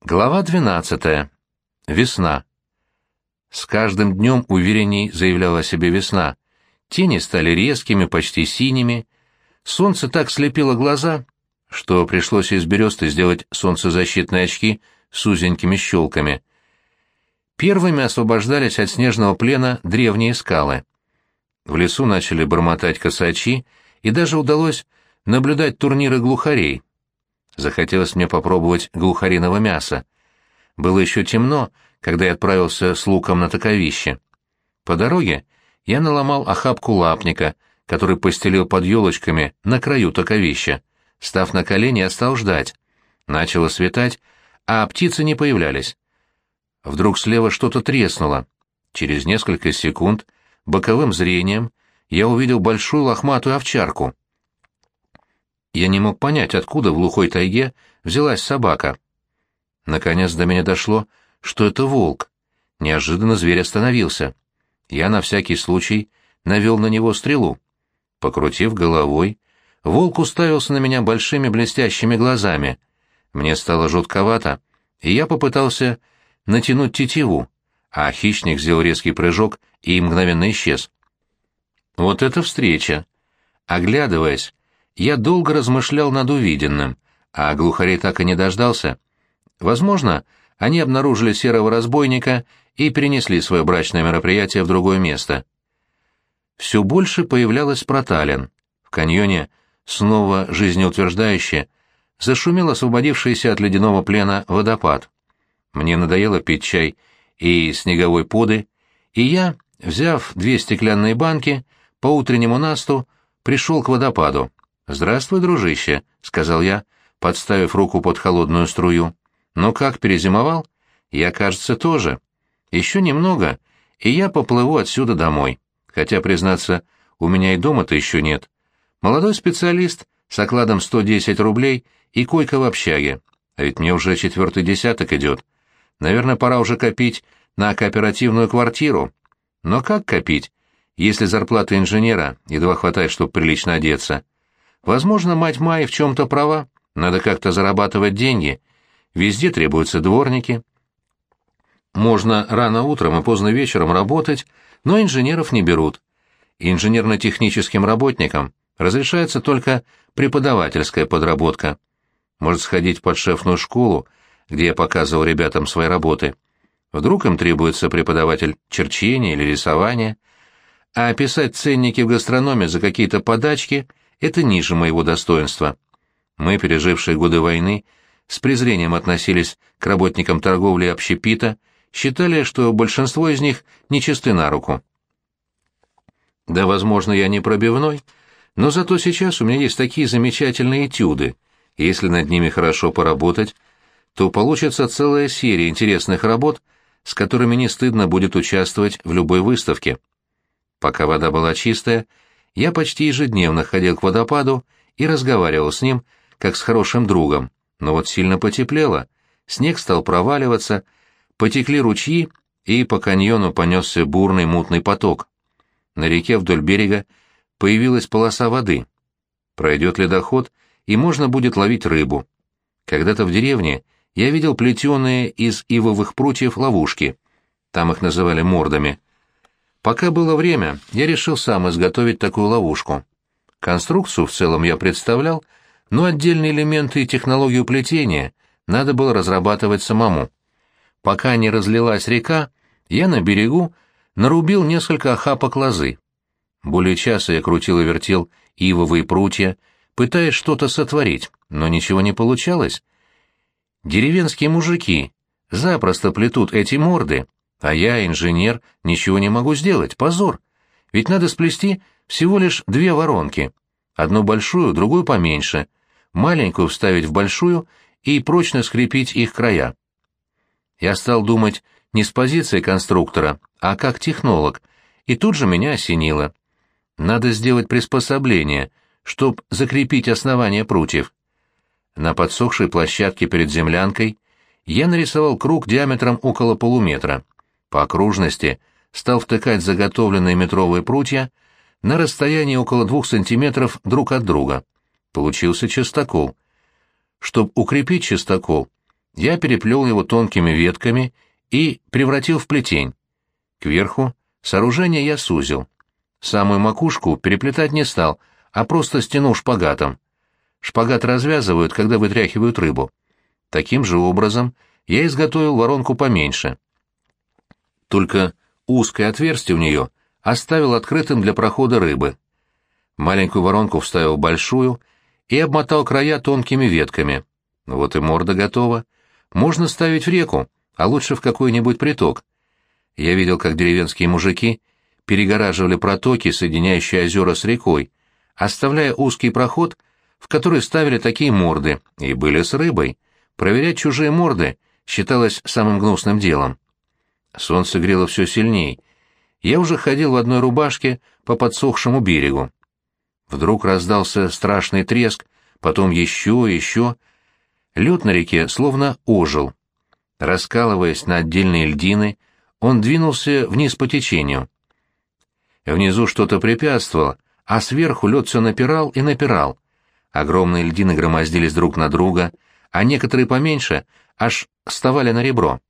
Глава 12. Весна. С каждым днем уверенней заявляла себе весна. Тени стали резкими, почти синими. Солнце так слепило глаза, что пришлось из бересты сделать солнцезащитные очки с узенькими щелками. Первыми освобождались от снежного плена древние скалы. В лесу начали бормотать косачи, и даже удалось наблюдать турниры глухарей — Захотелось мне попробовать глухариного мяса. Было еще темно, когда я отправился с луком на таковище. По дороге я наломал охапку лапника, который постелил под елочками на краю таковища. Став на колени, я стал ждать. Начало светать, а птицы не появлялись. Вдруг слева что-то треснуло. Через несколько секунд боковым зрением я увидел большую лохматую овчарку. Я не мог понять, откуда в глухой тайге взялась собака. Наконец до меня дошло, что это волк. Неожиданно зверь остановился. Я на всякий случай навел на него стрелу. Покрутив головой, волк уставился на меня большими блестящими глазами. Мне стало жутковато, и я попытался натянуть тетиву, а хищник сделал резкий прыжок и мгновенно исчез. Вот эта встреча! Оглядываясь, я долго размышлял над увиденным, а глухарей так и не дождался. Возможно, они обнаружили серого разбойника и перенесли свое брачное мероприятие в другое место. Все больше появлялось проталин. В каньоне снова жизнеутверждающе зашумел освободившийся от ледяного плена водопад. Мне надоело пить чай и снеговой поды, и я, взяв две стеклянные банки, по утреннему насту пришел к водопаду. «Здравствуй, дружище», — сказал я, подставив руку под холодную струю. «Ну как, перезимовал?» «Я, кажется, тоже. Еще немного, и я поплыву отсюда домой. Хотя, признаться, у меня и дома-то еще нет. Молодой специалист с окладом 110 рублей и койка в общаге. А ведь мне уже четвертый десяток идет. Наверное, пора уже копить на кооперативную квартиру. Но как копить, если зарплата инженера едва хватает, чтобы прилично одеться?» Возможно, мать Майи в чем-то права, надо как-то зарабатывать деньги. Везде требуются дворники. Можно рано утром и поздно вечером работать, но инженеров не берут. Инженерно-техническим работникам разрешается только преподавательская подработка. Может сходить в подшефную школу, где я показывал ребятам свои работы. Вдруг им требуется преподаватель черчения или рисования, а описать ценники в гастрономе за какие-то подачки это ниже моего достоинства. Мы, пережившие годы войны, с презрением относились к работникам торговли и общепита, считали, что большинство из них нечисты на руку. Да, возможно, я не пробивной, но зато сейчас у меня есть такие замечательные этюды, если над ними хорошо поработать, то получится целая серия интересных работ, с которыми не стыдно будет участвовать в любой выставке. Пока вода была чистая, я почти ежедневно ходил к водопаду и разговаривал с ним, как с хорошим другом, но вот сильно потеплело, снег стал проваливаться, потекли ручьи, и по каньону понесся бурный мутный поток. На реке вдоль берега появилась полоса воды. Пройдет ледоход, и можно будет ловить рыбу. Когда-то в деревне я видел плетеные из ивовых прутьев ловушки. Там их называли мордами. Пока было время, я решил сам изготовить такую ловушку. Конструкцию в целом я представлял, но отдельные элементы и технологию плетения надо было разрабатывать самому. Пока не разлилась река, я на берегу нарубил несколько охапок лозы. Более часа я крутил и вертел ивовые прутья, пытаясь что-то сотворить, но ничего не получалось. Деревенские мужики запросто плетут эти морды, а я, инженер, ничего не могу сделать, позор. Ведь надо сплести всего лишь две воронки. Одну большую, другую поменьше. Маленькую вставить в большую и прочно скрепить их края. Я стал думать не с позиции конструктора, а как технолог, и тут же меня осенило. Надо сделать приспособление, чтобы закрепить основание прутьев. На подсохшей площадке перед землянкой я нарисовал круг диаметром около полуметра по окружности стал втыкать заготовленные метровые прутья на расстоянии около двух сантиметров друг от друга. Получился частокол. Чтобы укрепить частокол, я переплел его тонкими ветками и превратил в плетень. Кверху сооружение я сузил. Самую макушку переплетать не стал, а просто стянул шпагатом. Шпагат развязывают, когда вытряхивают рыбу. Таким же образом я изготовил воронку поменьше. Только узкое отверстие в нее оставил открытым для прохода рыбы. Маленькую воронку вставил большую и обмотал края тонкими ветками. Вот и морда готова. Можно ставить в реку, а лучше в какой-нибудь приток. Я видел, как деревенские мужики перегораживали протоки, соединяющие озера с рекой, оставляя узкий проход, в который ставили такие морды, и были с рыбой. Проверять чужие морды считалось самым гнусным делом. Солнце грело все сильней. Я уже ходил в одной рубашке по подсохшему берегу. Вдруг раздался страшный треск, потом еще, еще. Лед на реке словно ожил. Раскалываясь на отдельные льдины, он двинулся вниз по течению. Внизу что-то препятствовало, а сверху лед все напирал и напирал. Огромные льдины громоздились друг на друга, а некоторые поменьше аж вставали на ребро.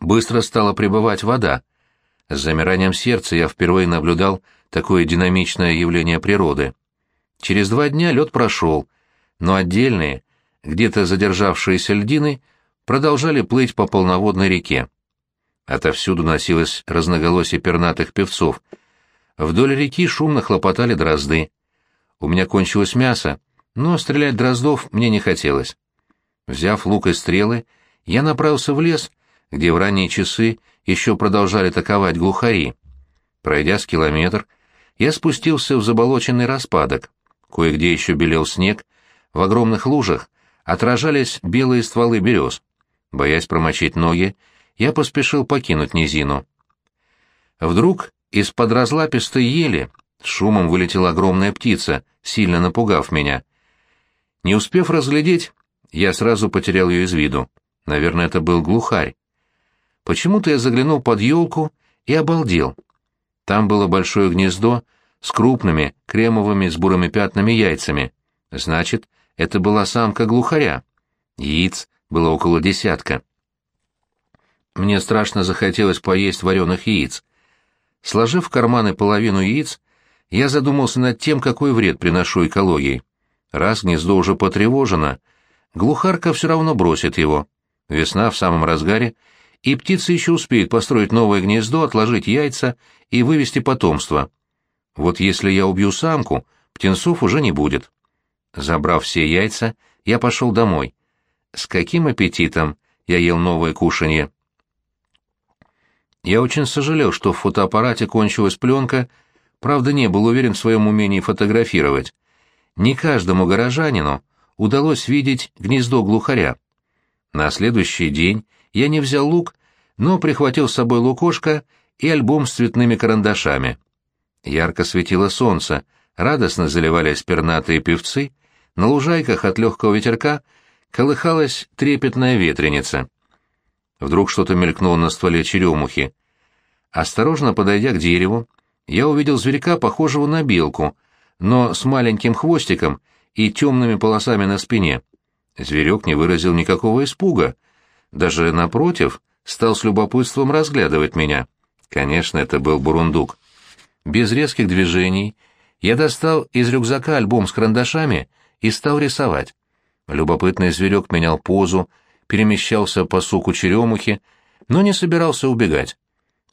Быстро стала прибывать вода. С замиранием сердца я впервые наблюдал такое динамичное явление природы. Через два дня лед прошел, но отдельные, где-то задержавшиеся льдины, продолжали плыть по полноводной реке. Отовсюду носилось разноголосие пернатых певцов. Вдоль реки шумно хлопотали дрозды. У меня кончилось мясо, но стрелять дроздов мне не хотелось. Взяв лук и стрелы, я направился в лес, где в ранние часы еще продолжали таковать глухари. Пройдя с километр, я спустился в заболоченный распадок. Кое-где еще белел снег, в огромных лужах отражались белые стволы берез. Боясь промочить ноги, я поспешил покинуть низину. Вдруг из-под разлапистой ели с шумом вылетела огромная птица, сильно напугав меня. Не успев разглядеть, я сразу потерял ее из виду. Наверное, это был глухарь. Почему-то я заглянул под елку и обалдел. Там было большое гнездо с крупными, кремовыми с бурыми пятнами яйцами. Значит, это была самка глухаря. Яиц было около десятка. Мне страшно захотелось поесть вареных яиц. Сложив в карманы половину яиц, я задумался над тем, какой вред приношу экологии. Раз гнездо уже потревожено, глухарка все равно бросит его. Весна в самом разгаре, и птица еще успеет построить новое гнездо, отложить яйца и вывести потомство. Вот если я убью самку, птенцов уже не будет. Забрав все яйца, я пошел домой. С каким аппетитом я ел новое кушанье. Я очень сожалел, что в фотоаппарате кончилась пленка, правда не был уверен в своем умении фотографировать. Не каждому горожанину удалось видеть гнездо глухаря. На следующий день я не взял лук, но прихватил с собой лукошко и альбом с цветными карандашами. Ярко светило солнце, радостно заливались пернатые певцы, на лужайках от легкого ветерка колыхалась трепетная ветреница. Вдруг что-то мелькнуло на стволе черемухи. Осторожно подойдя к дереву, я увидел зверька, похожего на белку, но с маленьким хвостиком и темными полосами на спине. Зверек не выразил никакого испуга. Даже, напротив, стал с любопытством разглядывать меня. Конечно, это был бурундук. Без резких движений я достал из рюкзака альбом с карандашами и стал рисовать. Любопытный зверек менял позу, перемещался по суку черемухи, но не собирался убегать.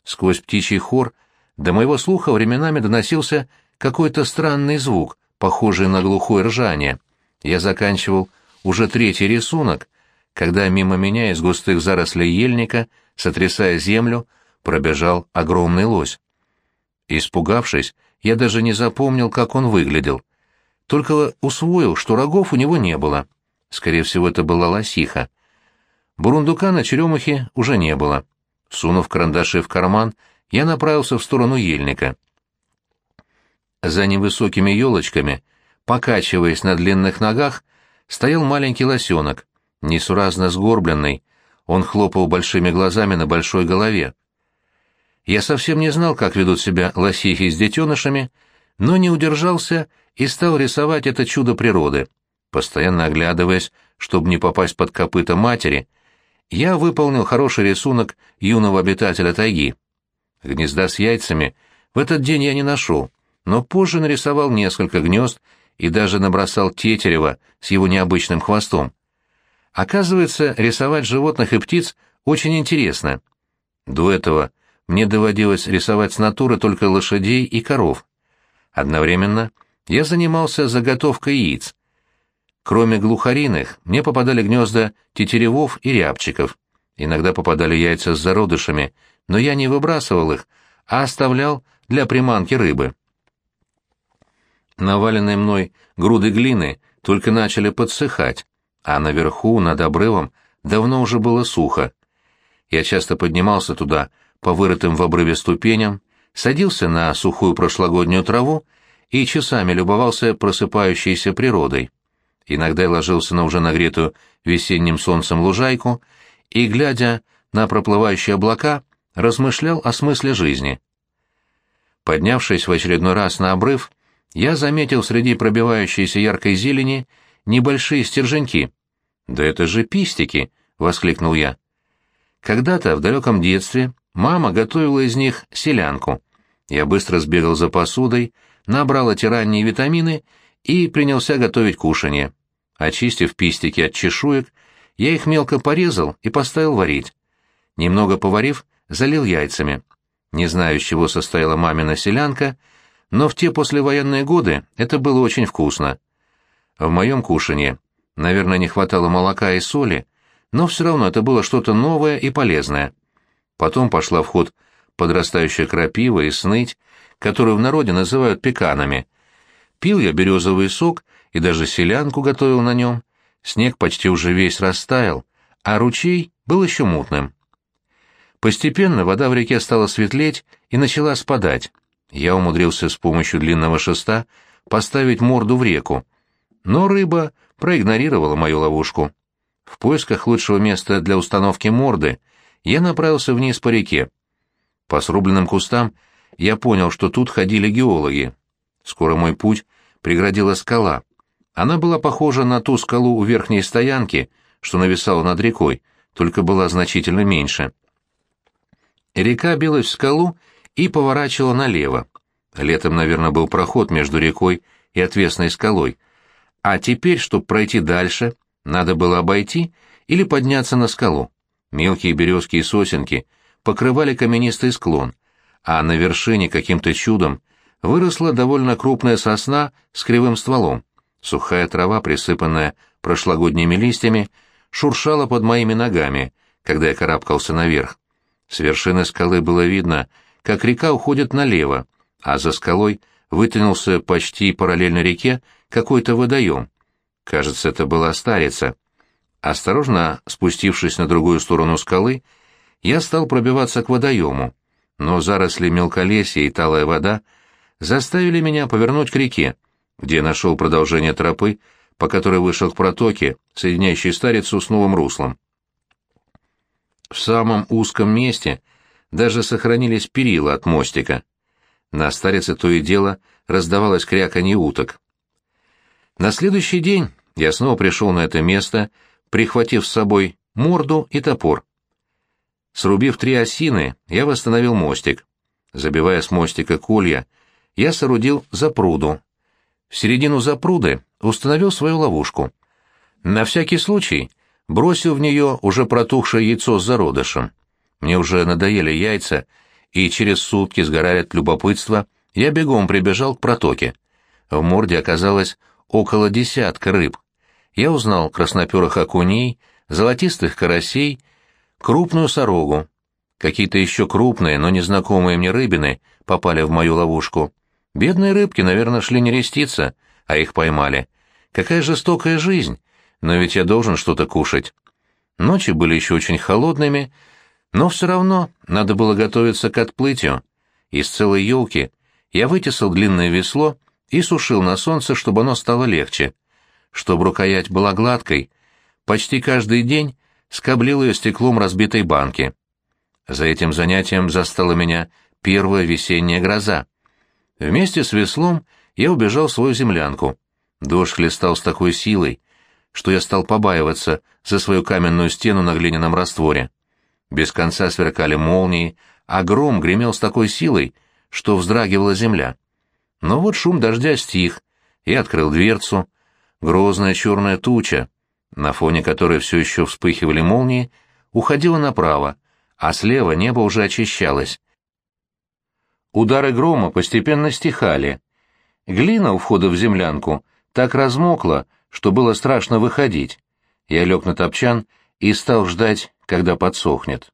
Сквозь птичий хор до моего слуха временами доносился какой-то странный звук, похожий на глухое ржание. Я заканчивал уже третий рисунок, когда мимо меня из густых зарослей ельника, сотрясая землю, пробежал огромный лось. Испугавшись, я даже не запомнил, как он выглядел. Только усвоил, что рогов у него не было. Скорее всего, это была лосиха. Бурундука на черемухе уже не было. Сунув карандаши в карман, я направился в сторону ельника. За невысокими елочками, покачиваясь на длинных ногах, стоял маленький лосенок, несуразно сгорбленный. Он хлопал большими глазами на большой голове. Я совсем не знал, как ведут себя лосихи с детенышами, но не удержался и стал рисовать это чудо природы, постоянно оглядываясь, чтобы не попасть под копыта матери, я выполнил хороший рисунок юного обитателя тайги. Гнезда с яйцами в этот день я не нашел, но позже нарисовал несколько гнезд и даже набросал тетерева с его необычным хвостом. Оказывается, рисовать животных и птиц очень интересно. До этого мне доводилось рисовать с натуры только лошадей и коров. Одновременно я занимался заготовкой яиц. Кроме глухариных, мне попадали гнезда тетеревов и рябчиков. Иногда попадали яйца с зародышами, но я не выбрасывал их, а оставлял для приманки рыбы. Наваленные мной груды глины только начали подсыхать, а наверху, над обрывом, давно уже было сухо. Я часто поднимался туда, по вырытым в обрыве ступеням, садился на сухую прошлогоднюю траву и часами любовался просыпающейся природой. Иногда я ложился на уже нагретую весенним солнцем лужайку и, глядя на проплывающие облака, размышлял о смысле жизни. Поднявшись в очередной раз на обрыв, я заметил среди пробивающейся яркой зелени небольшие стерженьки. «Да это же пистики!» — воскликнул я. Когда-то, в далеком детстве, мама готовила из них селянку. Я быстро сбегал за посудой, набрал эти ранние витамины и принялся готовить кушанье. Очистив пистики от чешуек, я их мелко порезал и поставил варить. Немного поварив, залил яйцами. Не знаю, из чего состояла мамина селянка, но в те послевоенные годы это было очень вкусно. В моем кушанье, наверное, не хватало молока и соли, но все равно это было что-то новое и полезное. Потом пошла в ход подрастающая крапива и сныть, которую в народе называют пеканами. Пил я березовый сок и даже селянку готовил на нем. Снег почти уже весь растаял, а ручей был еще мутным. Постепенно вода в реке стала светлеть и начала спадать. Я умудрился с помощью длинного шеста поставить морду в реку, но рыба проигнорировала мою ловушку. В поисках лучшего места для установки морды я направился вниз по реке. По срубленным кустам я понял, что тут ходили геологи. Скоро мой путь преградила скала. Она была похожа на ту скалу у верхней стоянки, что нависала над рекой, только была значительно меньше. Река билась в скалу и поворачивала налево. Летом, наверное, был проход между рекой и отвесной скалой. А теперь, чтобы пройти дальше, надо было обойти или подняться на скалу. Мелкие березки и сосенки покрывали каменистый склон, а на вершине каким-то чудом выросла довольно крупная сосна с кривым стволом. Сухая трава, присыпанная прошлогодними листьями, шуршала под моими ногами, когда я карабкался наверх. С вершины скалы было видно, как река уходит налево, а за скалой вытянулся почти параллельно реке какой-то водоем. Кажется, это была старица. Осторожно спустившись на другую сторону скалы, я стал пробиваться к водоему, но заросли мелколесья и талая вода заставили меня повернуть к реке, где нашел продолжение тропы, по которой вышел к протоке, соединяющей старицу с новым руслом. В самом узком месте даже сохранились перила от мостика. На старице то и дело раздавалось кряканье уток. На следующий день я снова пришел на это место, прихватив с собой морду и топор. Срубив три осины, я восстановил мостик. Забивая с мостика колья, я соорудил запруду. В середину запруды установил свою ловушку. На всякий случай бросил в нее уже протухшее яйцо с зародышем. Мне уже надоели яйца, и через сутки, сгорая от любопытства, я бегом прибежал к протоке. В морде оказалось около десятка рыб. Я узнал красноперых окуней, золотистых карасей, крупную сорогу. Какие-то еще крупные, но незнакомые мне рыбины попали в мою ловушку. Бедные рыбки, наверное, шли не реститься, а их поймали. Какая жестокая жизнь, но ведь я должен что-то кушать. Ночи были еще очень холодными, но все равно надо было готовиться к отплытию. Из целой елки я вытесал длинное весло и сушил на солнце, чтобы оно стало легче. Чтобы рукоять была гладкой, почти каждый день скоблил ее стеклом разбитой банки. За этим занятием застала меня первая весенняя гроза. Вместе с веслом я убежал в свою землянку. Дождь хлестал с такой силой, что я стал побаиваться за свою каменную стену на глиняном растворе. Без конца сверкали молнии, а гром гремел с такой силой, что вздрагивала земля. Но вот шум дождя стих, и открыл дверцу. Грозная черная туча, на фоне которой все еще вспыхивали молнии, уходила направо, а слева небо уже очищалось. Удары грома постепенно стихали. Глина у входа в землянку так размокла, что было страшно выходить. Я лег на топчан и стал ждать, когда подсохнет.